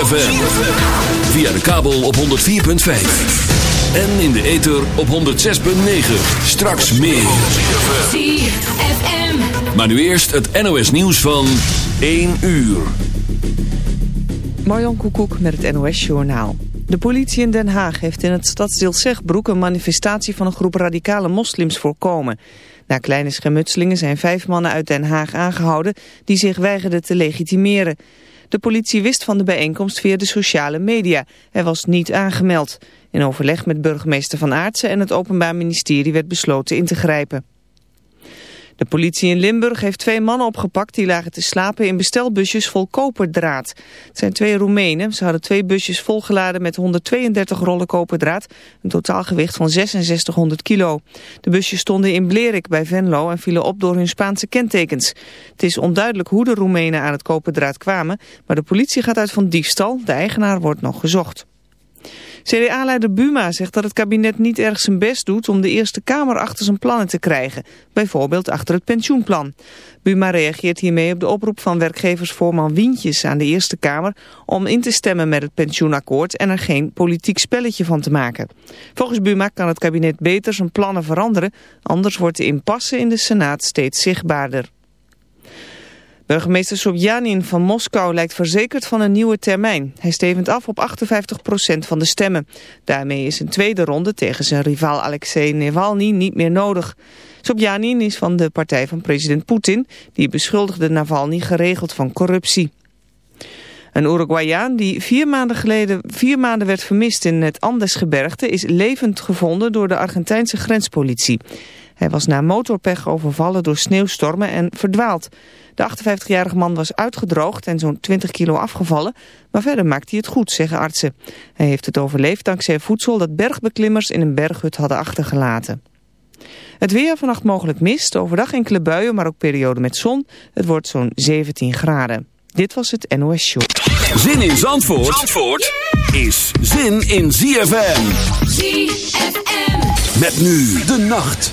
ZFM. Via de kabel op 104.5. En in de ether op 106.9. Straks meer. ZFM. Maar nu eerst het NOS nieuws van 1 uur. Marjan Koekoek met het NOS Journaal. De politie in Den Haag heeft in het stadsdeel Zegbroek een manifestatie van een groep radicale moslims voorkomen. Na kleine schermutselingen zijn vijf mannen uit Den Haag aangehouden die zich weigerden te legitimeren. De politie wist van de bijeenkomst via de sociale media. Hij was niet aangemeld. In overleg met burgemeester Van Aartsen en het Openbaar Ministerie werd besloten in te grijpen. De politie in Limburg heeft twee mannen opgepakt die lagen te slapen in bestelbusjes vol koperdraad. Het zijn twee Roemenen. Ze hadden twee busjes volgeladen met 132 rollen koperdraad, een totaalgewicht van 6600 kilo. De busjes stonden in Blerik bij Venlo en vielen op door hun Spaanse kentekens. Het is onduidelijk hoe de Roemenen aan het koperdraad kwamen, maar de politie gaat uit van diefstal. De eigenaar wordt nog gezocht. CDA-leider Buma zegt dat het kabinet niet erg zijn best doet om de Eerste Kamer achter zijn plannen te krijgen. Bijvoorbeeld achter het pensioenplan. Buma reageert hiermee op de oproep van werkgeversvoorman Wientjes aan de Eerste Kamer om in te stemmen met het pensioenakkoord en er geen politiek spelletje van te maken. Volgens Buma kan het kabinet beter zijn plannen veranderen, anders wordt de impasse in de Senaat steeds zichtbaarder. Burgemeester Sobjanin van Moskou lijkt verzekerd van een nieuwe termijn. Hij stevend af op 58% van de stemmen. Daarmee is een tweede ronde tegen zijn rivaal Alexei Navalny niet meer nodig. Sobjanin is van de partij van president Poetin. Die beschuldigde Navalny geregeld van corruptie. Een Uruguayaan die vier maanden geleden vier maanden werd vermist in het Andesgebergte is levend gevonden door de Argentijnse grenspolitie. Hij was na motorpech overvallen door sneeuwstormen en verdwaald. De 58-jarige man was uitgedroogd en zo'n 20 kilo afgevallen, maar verder maakt hij het goed, zeggen artsen. Hij heeft het overleefd dankzij voedsel dat bergbeklimmers in een berghut hadden achtergelaten. Het weer vannacht mogelijk mist, overdag enkele buien, maar ook perioden met zon. Het wordt zo'n 17 graden. Dit was het NOS Show. Zin in Zandvoort, Zandvoort is zin in ZFM. ZFM. Met nu de nacht.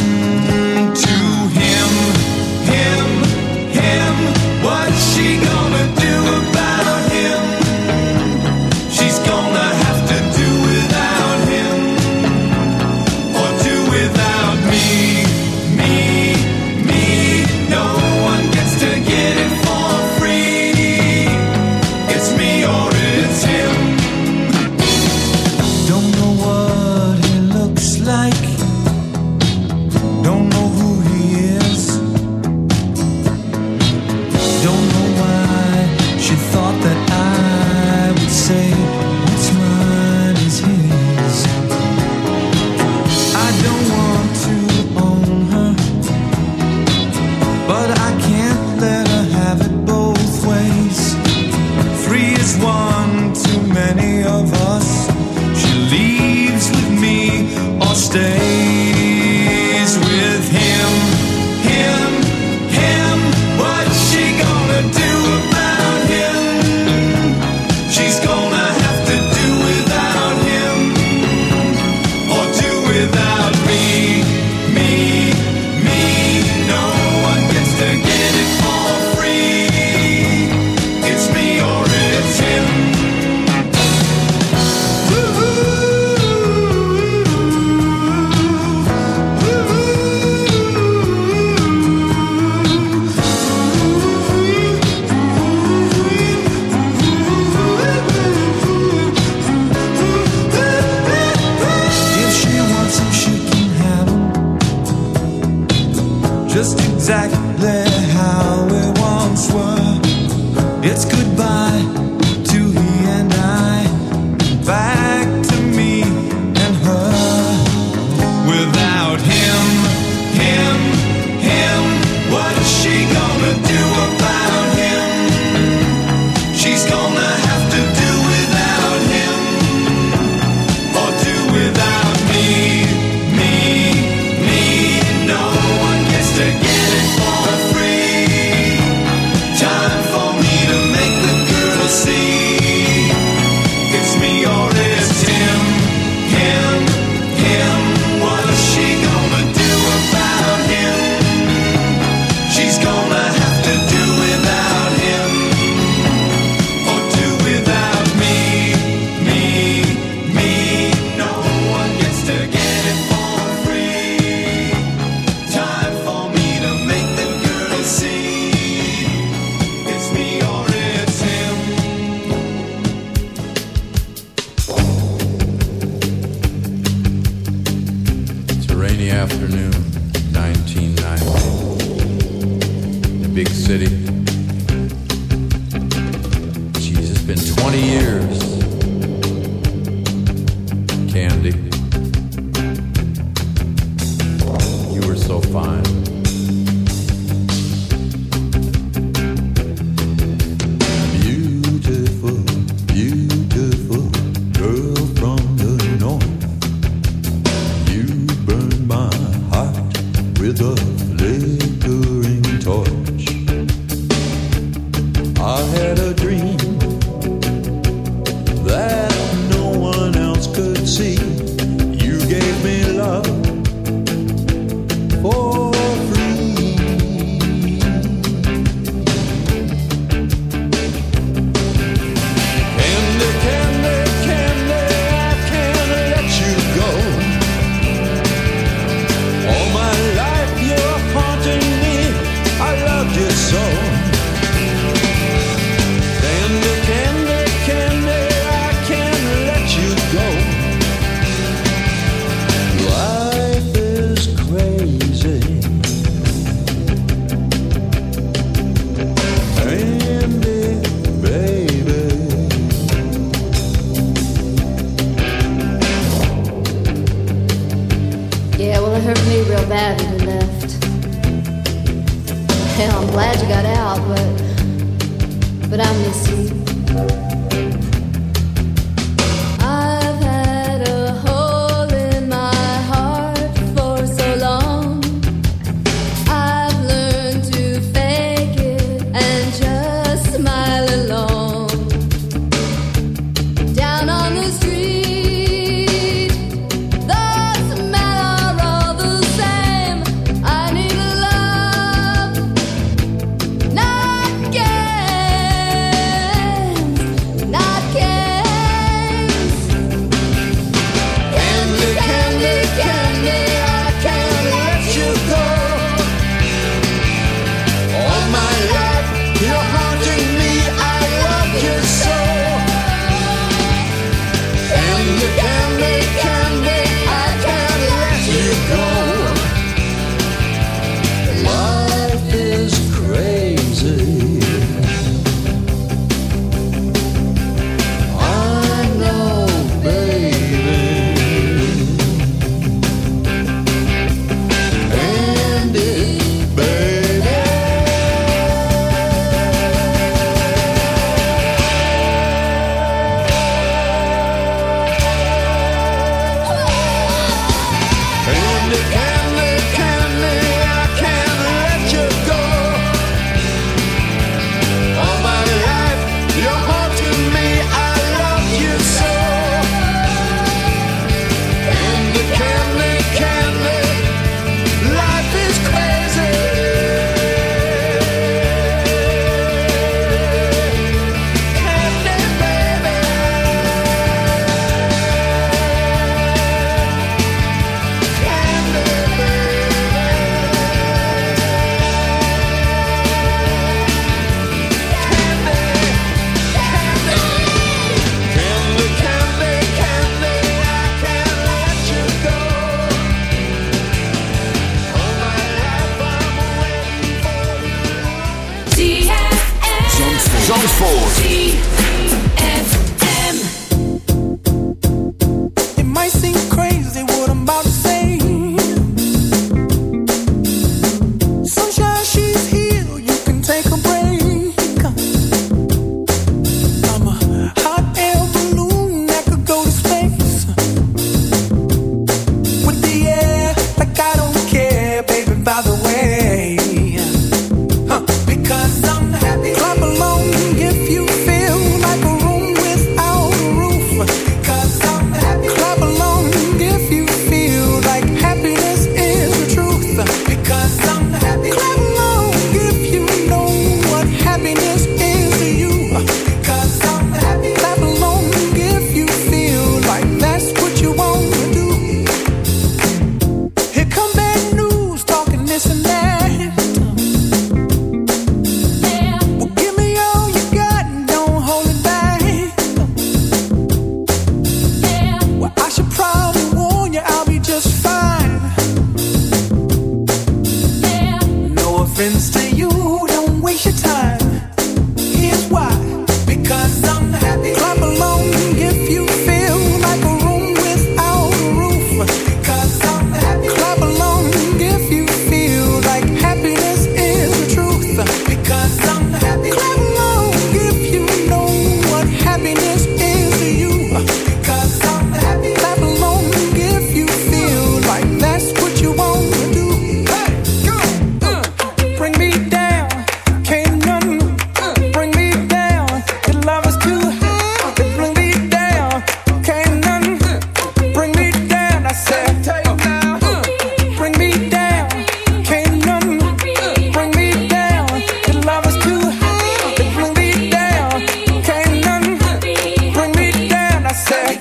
so fine.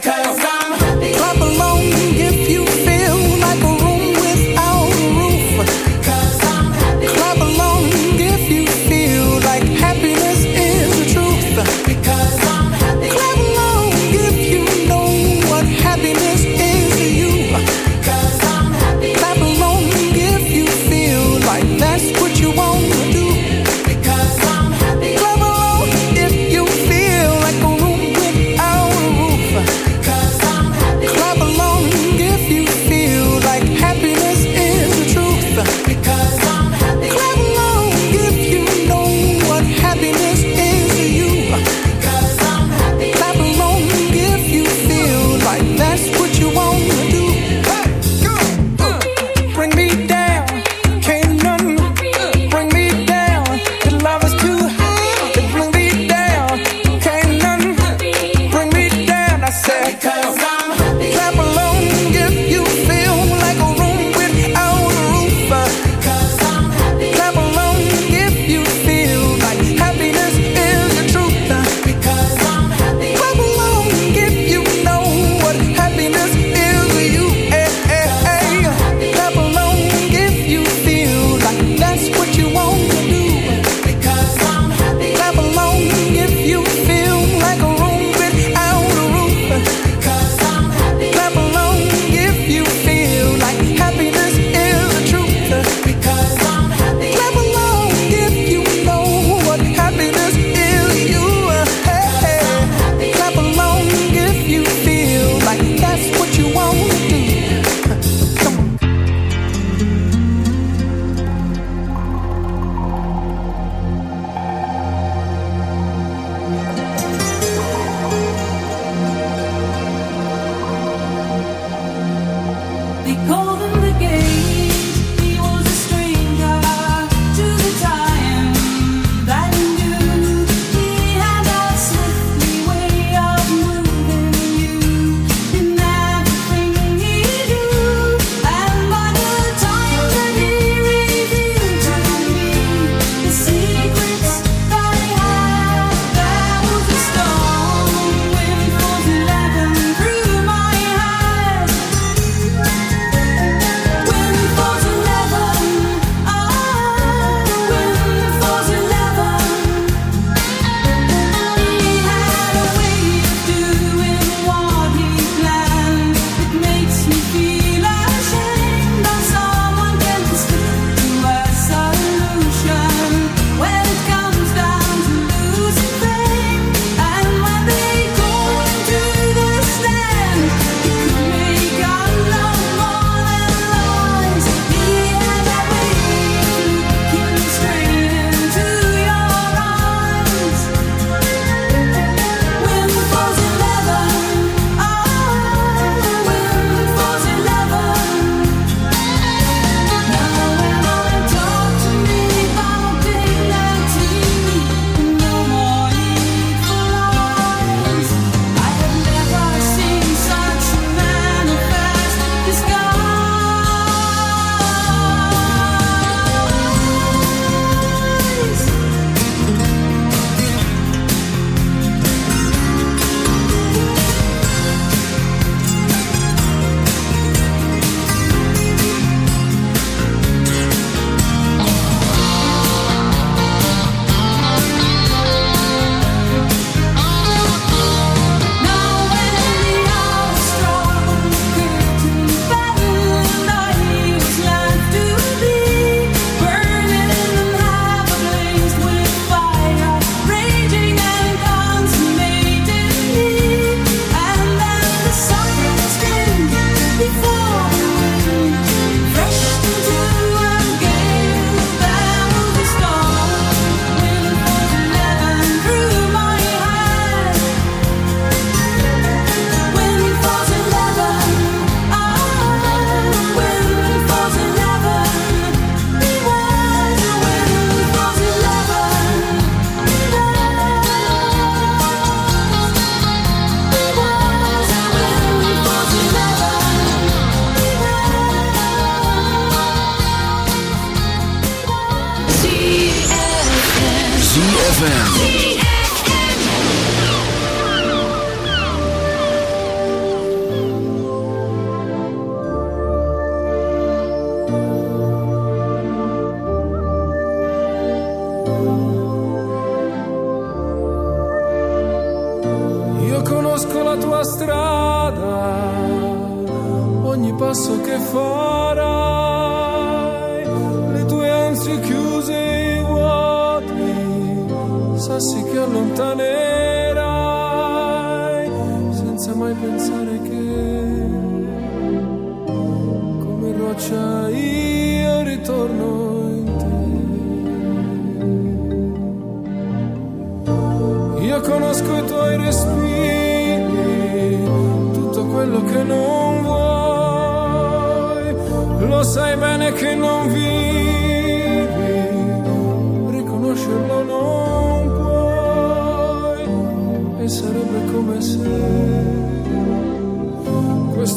갈까요?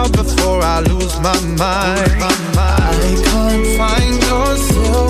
out before I lose my mind. I can't find yourself.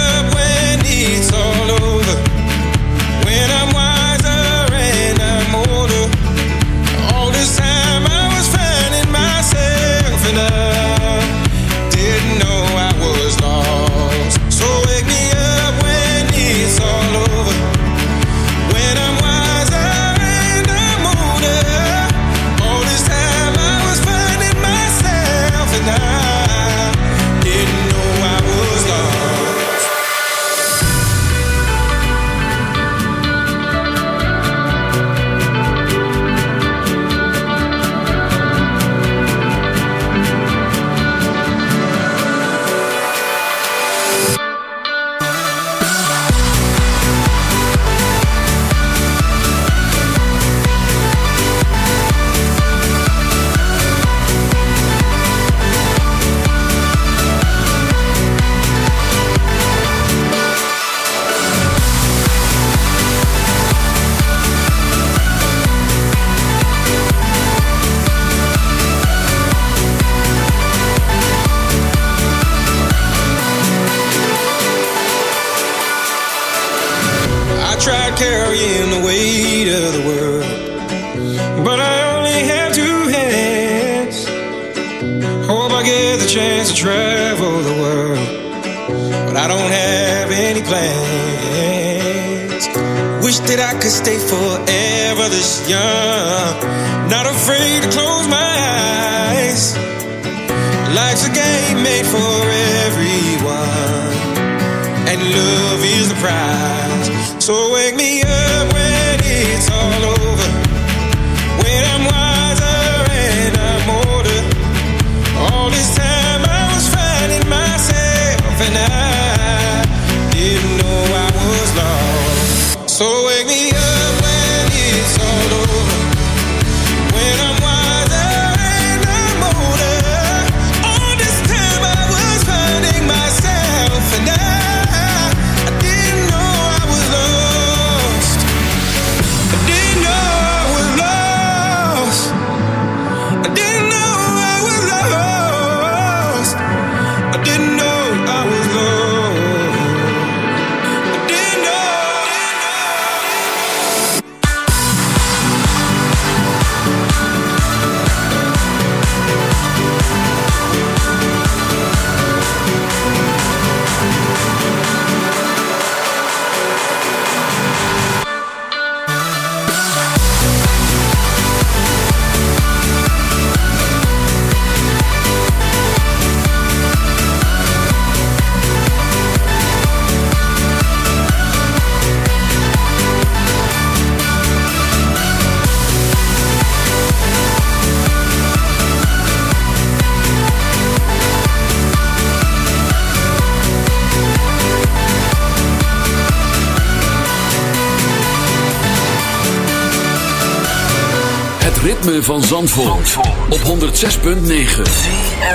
van Zandvoort, Zandvoort. op 106.9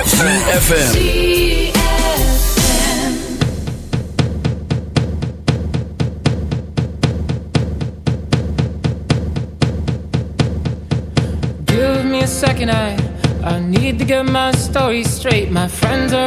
CFFM Give me a second, I, I need to get my story straight. My friends are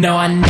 No, I.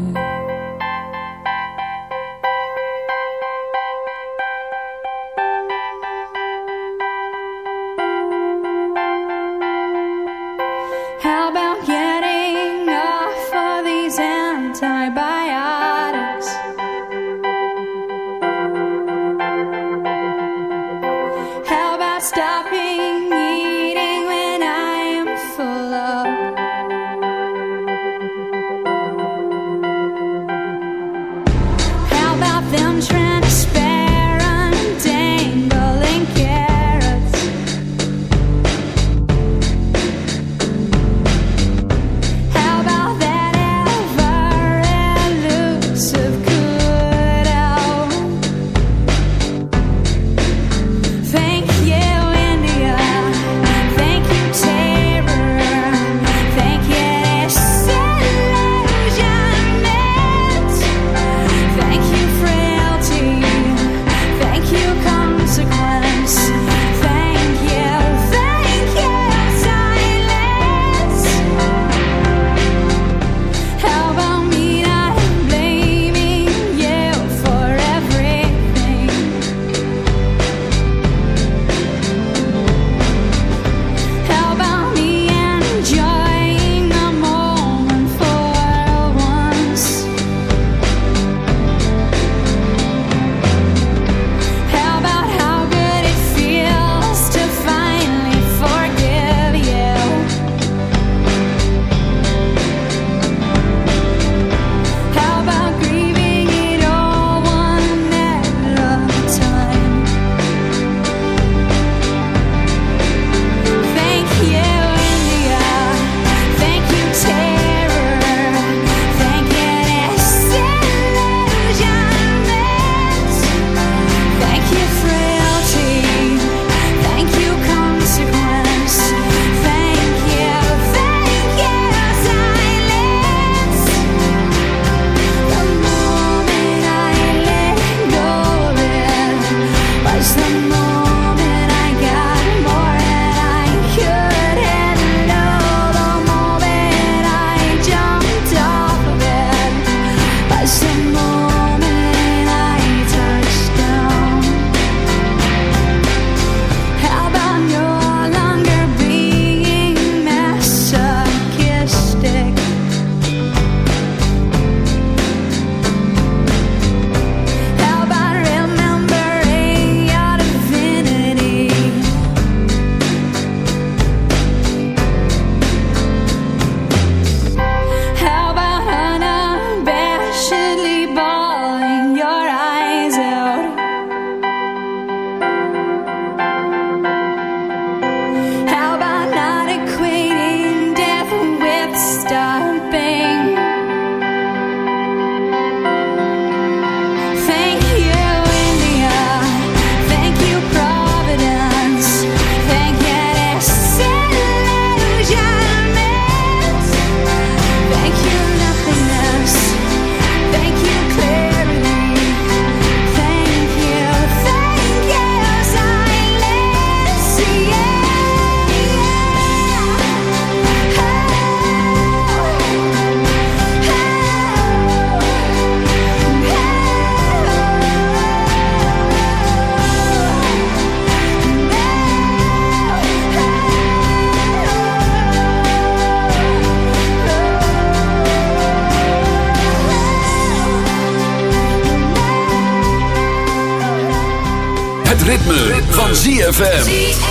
ZFM.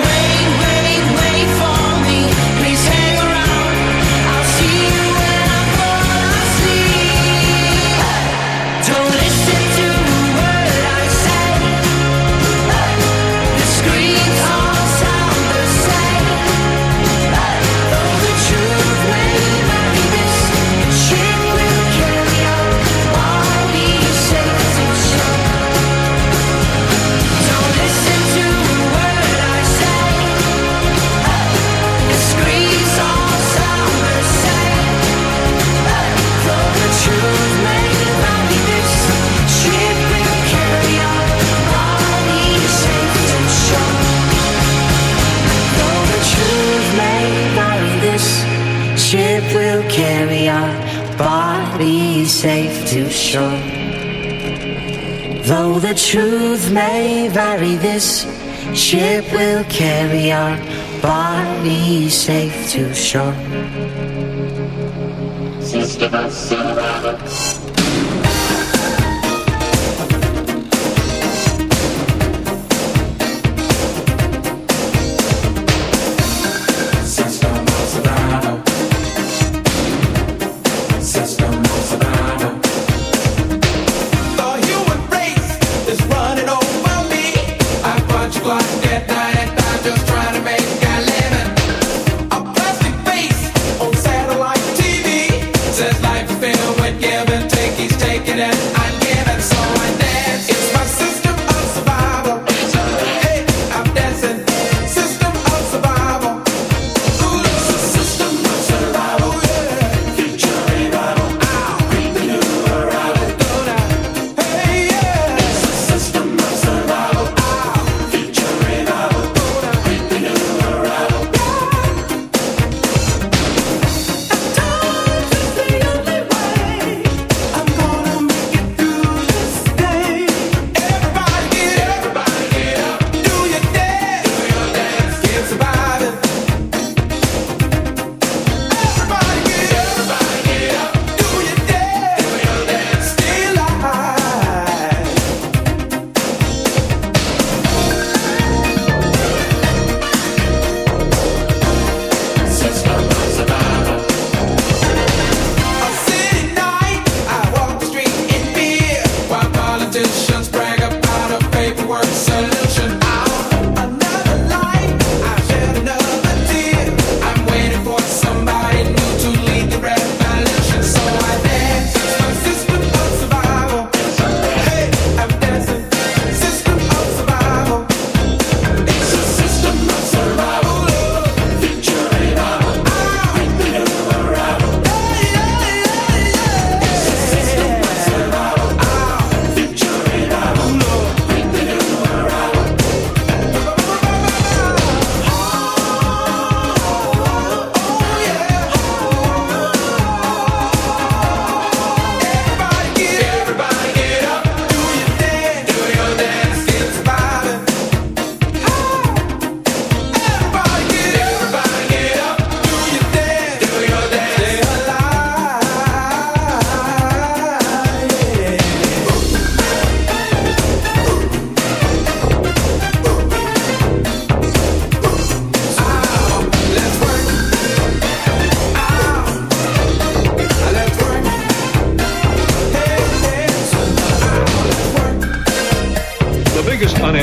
vary this ship will carry our body safe to shore. Sister,